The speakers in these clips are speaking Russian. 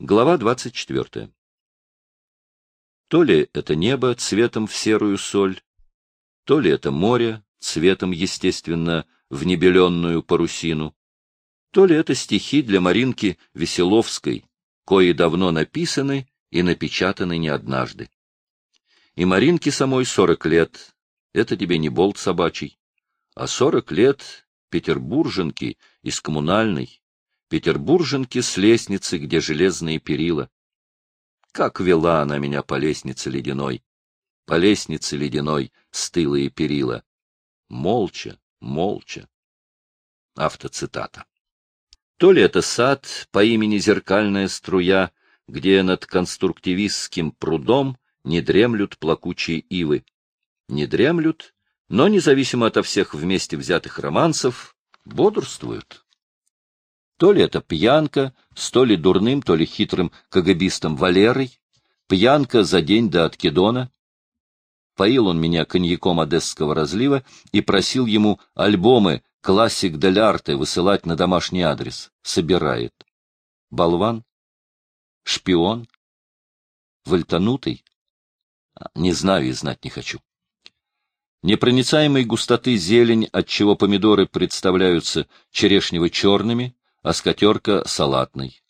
Глава 24. То ли это небо цветом в серую соль, то ли это море цветом, естественно, в небеленную парусину, то ли это стихи для Маринки Веселовской, кои давно написаны и напечатаны не однажды. И Маринке самой сорок лет, это тебе не болт собачий, а сорок лет петербурженки из коммунальной, петербурженки с лестницы, где железные перила. Как вела она меня по лестнице ледяной, по лестнице ледяной, стылые перила. Молча, молча. Автоцитата. То ли это сад по имени Зеркальная струя, где над конструктивистским прудом не дремлют плакучие ивы. Не дремлют, но, независимо от всех вместе взятых романсов, бодрствуют. То ли это пьянка с то ли дурным, то ли хитрым кагабистом Валерой, пьянка за день до откидона. Поил он меня коньяком одесского разлива и просил ему альбомы классик дель арте высылать на домашний адрес. Собирает. Болван? Шпион? Вольтанутый? Не знаю и знать не хочу. Непроницаемой густоты зелень, отчего помидоры представляются черешнево-черными, а скатерка — салатной.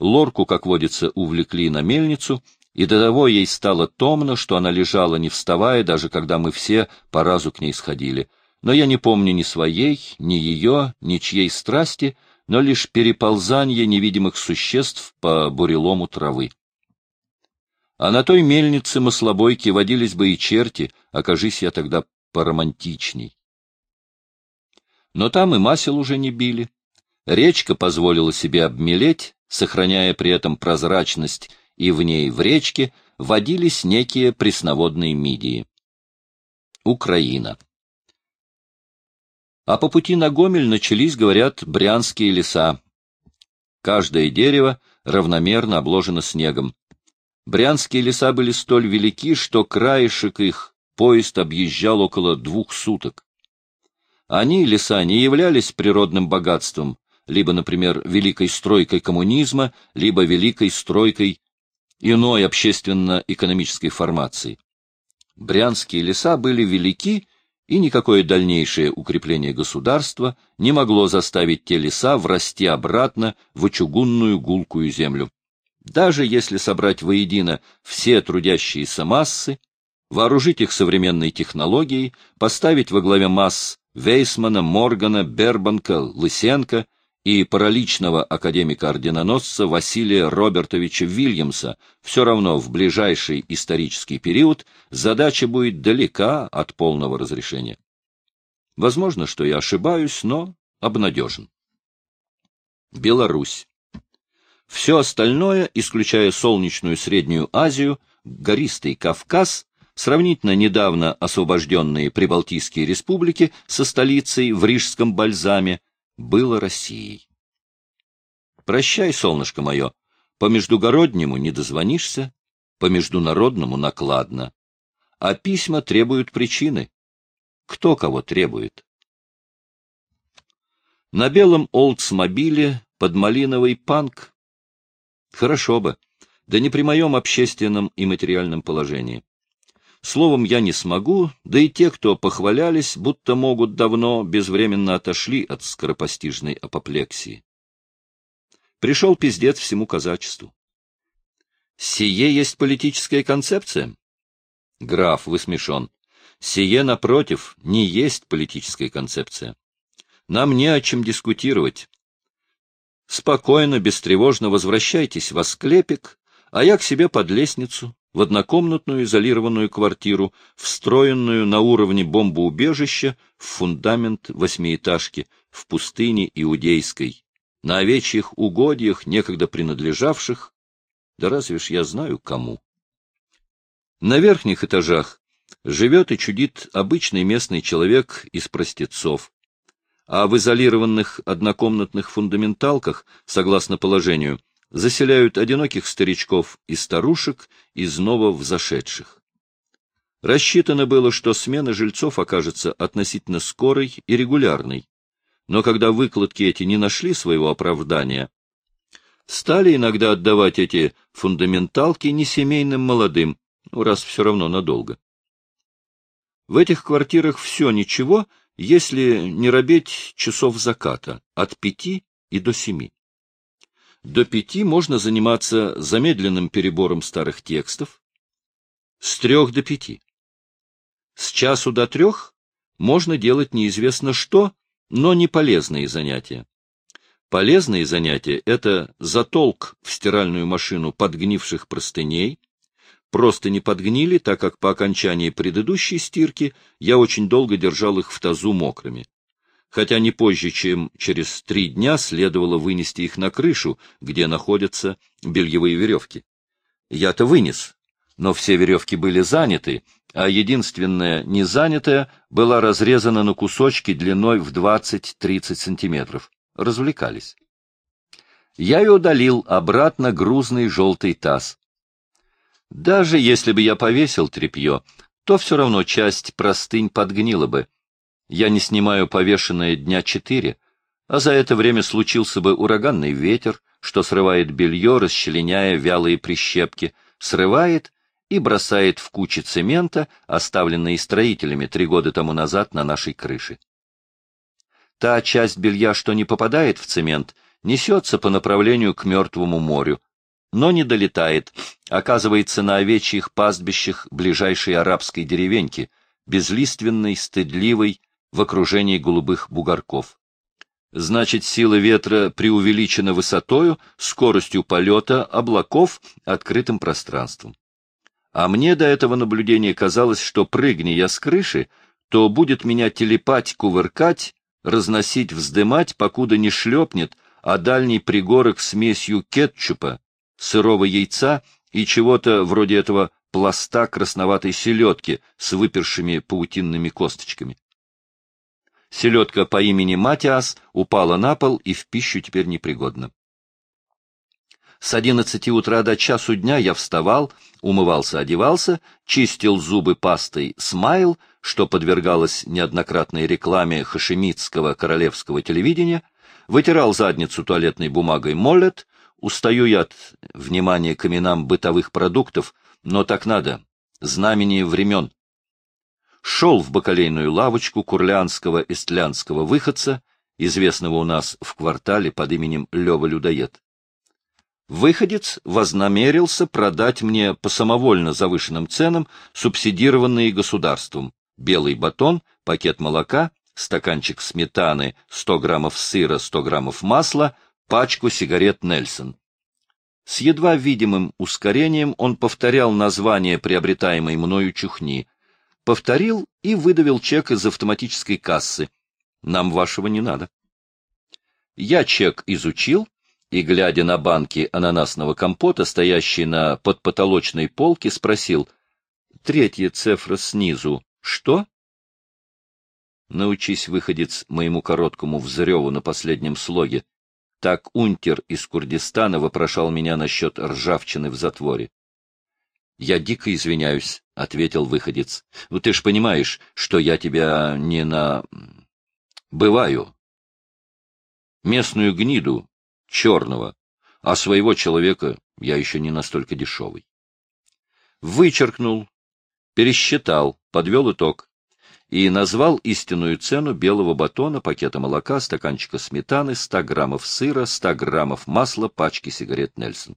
Лорку, как водится, увлекли на мельницу, и до того ей стало томно, что она лежала, не вставая, даже когда мы все по разу к ней сходили. Но я не помню ни своей, ни ее, ни чьей страсти, но лишь переползание невидимых существ по бурелому травы. А на той мельнице маслобойки водились бы и черти, окажись я тогда поромантичней. Но там и масел уже не били. Речка позволила себе обмелеть, сохраняя при этом прозрачность, и в ней, в речке, водились некие пресноводные мидии. Украина. А по пути на Гомель начались, говорят, брянские леса. Каждое дерево равномерно обложено снегом. Брянские леса были столь велики, что краешек их поезд объезжал около двух суток. Они, леса, не являлись природным богатством, либо, например, великой стройкой коммунизма, либо великой стройкой иной общественно-экономической формации. Брянские леса были велики, и никакое дальнейшее укрепление государства не могло заставить те леса врасти обратно в чугунную гулкую землю. Даже если собрать воедино все трудящиеся массы, вооружить их современной технологией, поставить во главе масс Вейсмана, Моргана, Бербанка, Лысенко и параличного академика-орденоносца Василия Робертовича Вильямса, все равно в ближайший исторический период задача будет далека от полного разрешения. Возможно, что я ошибаюсь, но обнадежен. Беларусь. Все остальное, исключая солнечную Среднюю Азию, гористый Кавказ, сравнительно недавно освобожденные Прибалтийские республики со столицей в Рижском бальзаме, было Россией. Прощай, солнышко мое, по междугороднему не дозвонишься, по международному накладно. А письма требуют причины. Кто кого требует? На белом Олдсмобиле под малиновый панк Хорошо бы, да не при моем общественном и материальном положении. Словом, я не смогу, да и те, кто похвалялись, будто могут давно, безвременно отошли от скоропостижной апоплексии. Пришел пиздец всему казачеству. Сие есть политическая концепция? Граф, вы смешон. Сие, напротив, не есть политическая концепция. Нам не о чем дискутировать. Спокойно, бестревожно возвращайтесь в Асклепик, а я к себе под лестницу, в однокомнатную изолированную квартиру, встроенную на уровне бомбоубежища в фундамент восьмиэтажки в пустыне Иудейской, на овечьих угодьях, некогда принадлежавших, да разве ж я знаю кому. На верхних этажах живет и чудит обычный местный человек из простецов, а в изолированных однокомнатных фундаменталках, согласно положению, заселяют одиноких старичков и старушек из нововзошедших. Рассчитано было, что смена жильцов окажется относительно скорой и регулярной, но когда выкладки эти не нашли своего оправдания, Стали иногда отдавать эти фундаменталки несемейным молодым, ну, раз все равно надолго. В этих квартирах все ничего, если не робеть часов заката, от пяти и до семи. До пяти можно заниматься замедленным перебором старых текстов, с трех до пяти. С часу до трех можно делать неизвестно что, но не полезные занятия. Полезные занятия — это затолк в стиральную машину подгнивших простыней, просто не подгнили, так как по окончании предыдущей стирки я очень долго держал их в тазу мокрыми. Хотя не позже, чем через три дня следовало вынести их на крышу, где находятся бельевые веревки. Я-то вынес, но все веревки были заняты, а единственная незанятая была разрезана на кусочки длиной в 20-30 сантиметров развлекались. Я и удалил обратно грузный желтый таз. Даже если бы я повесил тряпье, то все равно часть простынь подгнила бы. Я не снимаю повешенное дня четыре, а за это время случился бы ураганный ветер, что срывает белье, расчленяя вялые прищепки, срывает и бросает в кучи цемента, оставленные строителями три года тому назад на нашей крыше. Та часть белья, что не попадает в цемент, несется по направлению к Мертвому морю, но не долетает, оказывается на овечьих пастбищах ближайшей арабской деревеньки, безлиственной, стыдливой, в окружении голубых бугорков. Значит, сила ветра преувеличена высотою, скоростью полета, облаков, открытым пространством. А мне до этого наблюдения казалось, что прыгни я с крыши, то будет меня телепать, кувыркать, разносить, вздымать, покуда не шлепнет, а дальний пригорок смесью кетчупа, сырого яйца и чего-то вроде этого пласта красноватой селедки с выпершими паутинными косточками. Селедка по имени Матиас упала на пол и в пищу теперь непригодна. С одиннадцати утра до часу дня я вставал, умывался, одевался, чистил зубы пастой «Смайл», что подвергалось неоднократной рекламе хашемитского королевского телевидения, вытирал задницу туалетной бумагой «Моллет», устаю я от внимания к именам бытовых продуктов, но так надо, знамение времен. Шел в бакалейную лавочку курлянского эстлянского выходца, известного у нас в квартале под именем Лева Людоед. Выходец вознамерился продать мне по самовольно завышенным ценам, субсидированные государством, белый батон, пакет молока, стаканчик сметаны, 100 граммов сыра, 100 граммов масла, пачку сигарет «Нельсон». С едва видимым ускорением он повторял название приобретаемой мною чухни, повторил и выдавил чек из автоматической кассы. Нам вашего не надо. Я чек изучил, и, глядя на банки ананасного компота, стоящие на подпотолочной полке, спросил, «Третья цифра снизу. Что?» Научись, выходец, моему короткому взреву на последнем слоге. Так унтер из Курдистана вопрошал меня насчет ржавчины в затворе. — Я дико извиняюсь, — ответил выходец. — Ну, ты ж понимаешь, что я тебя не на... бываю. Местную гниду черного, а своего человека я еще не настолько дешевый. Вычеркнул, пересчитал, подвел итог и назвал истинную цену белого батона, пакета молока, стаканчика сметаны, 100 граммов сыра, 100 граммов масла, пачки сигарет Нельсон.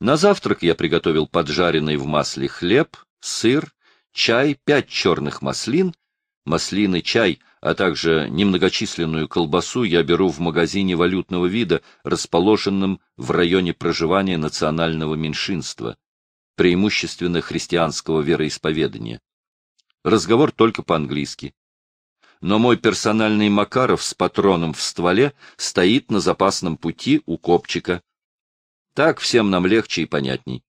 На завтрак я приготовил поджаренный в масле хлеб, сыр, чай, пять черных маслин, маслины, чай а также немногочисленную колбасу я беру в магазине валютного вида, расположенном в районе проживания национального меньшинства, преимущественно христианского вероисповедания. Разговор только по-английски. Но мой персональный Макаров с патроном в стволе стоит на запасном пути у копчика. Так всем нам легче и понятней.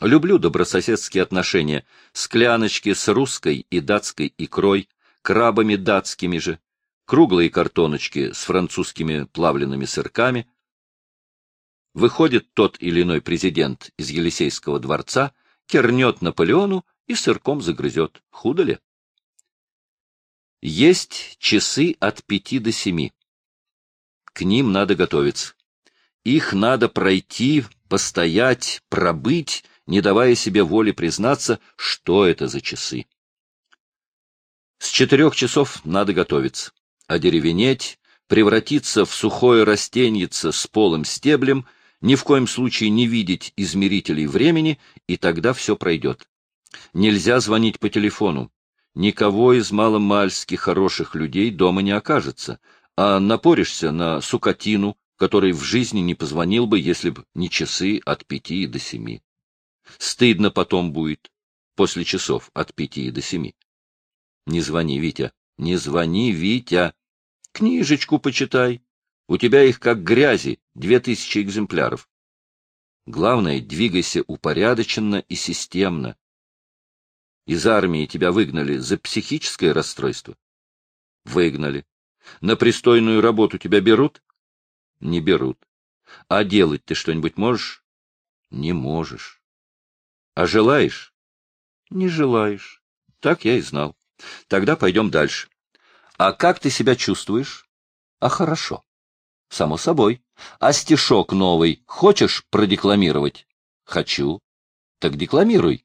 Люблю добрососедские отношения, скляночки с русской и датской икрой, крабами датскими же, круглые картоночки с французскими плавленными сырками. Выходит тот или иной президент из Елисейского дворца, кернет Наполеону и сырком загрызет. Худо ли? Есть часы от пяти до семи. К ним надо готовиться. Их надо пройти, постоять, пробыть, не давая себе воли признаться, что это за часы. С четырех часов надо готовиться, одеревенеть, превратиться в сухое растеньице с полым стеблем, ни в коем случае не видеть измерителей времени, и тогда все пройдет. Нельзя звонить по телефону. Никого из маломальски хороших людей дома не окажется, а напоришься на сукотину, который в жизни не позвонил бы, если б не часы от пяти до семи. Стыдно потом будет, после часов от пяти до семи. Не звони, Витя, не звони, Витя. Книжечку почитай. У тебя их как грязи, две тысячи экземпляров. Главное, двигайся упорядоченно и системно. Из армии тебя выгнали за психическое расстройство? Выгнали. На пристойную работу тебя берут? Не берут. А делать ты что-нибудь можешь? Не можешь. А желаешь? Не желаешь. Так я и знал. Тогда пойдем дальше. А как ты себя чувствуешь? А хорошо. Само собой. А стишок новый хочешь продекламировать? Хочу. Так декламируй.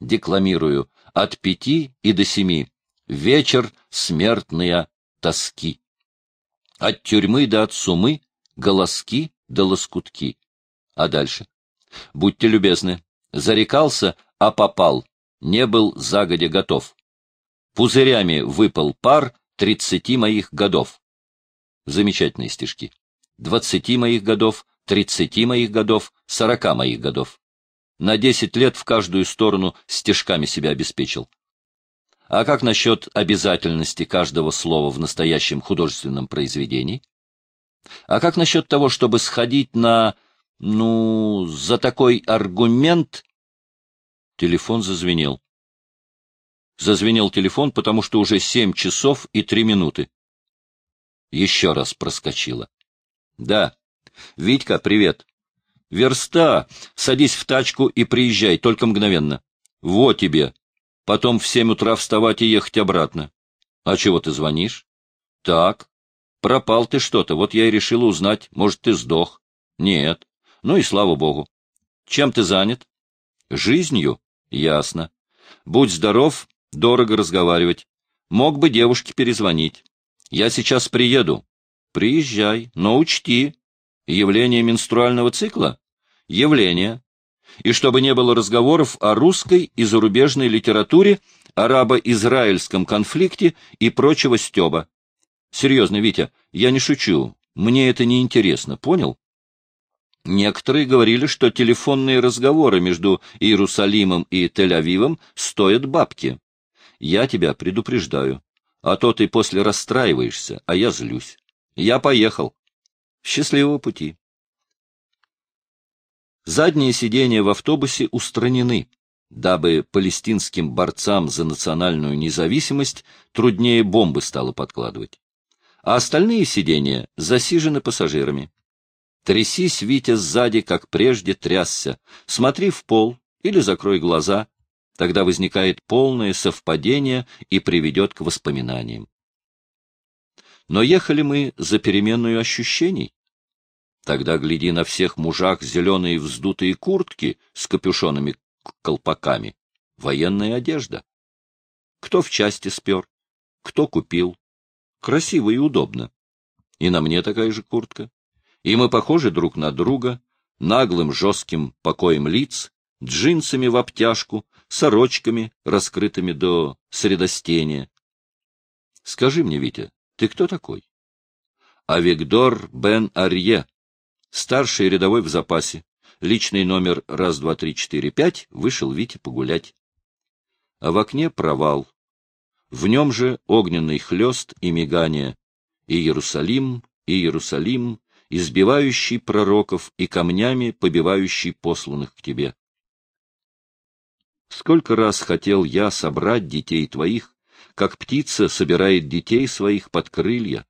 Декламирую. От пяти и до семи. Вечер смертные тоски. От тюрьмы до от сумы голоски да лоскутки. А дальше? Будьте любезны. Зарекался, а попал. Не был загодя готов. Пузырями выпал пар тридцати моих годов. Замечательные стишки. Двадцати моих годов, тридцати моих годов, сорока моих годов. На десять лет в каждую сторону стишками себя обеспечил. А как насчет обязательности каждого слова в настоящем художественном произведении? А как насчет того, чтобы сходить на ну, за такой аргумент... Телефон зазвенел. Зазвенел телефон, потому что уже семь часов и три минуты. Еще раз проскочила. Да. Витька, привет. Верста. Садись в тачку и приезжай, только мгновенно. Вот тебе. Потом в семь утра вставать и ехать обратно. А чего ты звонишь? Так. Пропал ты что-то, вот я и решила узнать, может, ты сдох. Нет. Ну и слава богу. Чем ты занят? Жизнью? Ясно. Будь здоров, дорого разговаривать. Мог бы девушке перезвонить. Я сейчас приеду. Приезжай, но учти. Явление менструального цикла? Явление. И чтобы не было разговоров о русской и зарубежной литературе, арабо-израильском конфликте и прочего стеба. Серьезно, Витя, я не шучу. Мне это не интересно, понял? Некоторые говорили, что телефонные разговоры между Иерусалимом и Тель-Авивом стоят бабки. Я тебя предупреждаю, а то ты после расстраиваешься, а я злюсь. Я поехал. Счастливого пути. Задние сиденья в автобусе устранены, дабы палестинским борцам за национальную независимость труднее бомбы стало подкладывать. А остальные сиденья засижены пассажирами. Трясись, Витя, сзади, как прежде трясся. Смотри в пол или закрой глаза. Тогда возникает полное совпадение и приведет к воспоминаниям. Но ехали мы за переменную ощущений. Тогда гляди на всех мужах зеленые вздутые куртки с капюшонами колпаками. Военная одежда. Кто в части спер, кто купил. Красиво и удобно. И на мне такая же куртка и мы похожи друг на друга, наглым жестким покоем лиц, джинсами в обтяжку, сорочками, раскрытыми до средостения. Скажи мне, Витя, ты кто такой? Авигдор Бен Арье, старший рядовой в запасе, личный номер раз, два, три, четыре, пять, вышел Витя погулять. А в окне провал. В нем же огненный хлест и мигание. И Иерусалим, и Иерусалим, избивающий пророков и камнями побивающий посланных к тебе. Сколько раз хотел я собрать детей твоих, как птица собирает детей своих под крылья,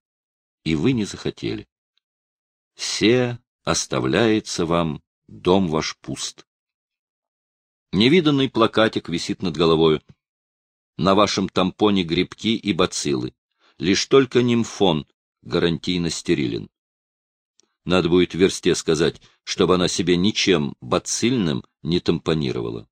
и вы не захотели. Се оставляется вам, дом ваш пуст. Невиданный плакатик висит над головою. На вашем тампоне грибки и бациллы. Лишь только нимфон гарантийно стерилен. Надо будет версте сказать, чтобы она себе ничем бацильным не тампонировала.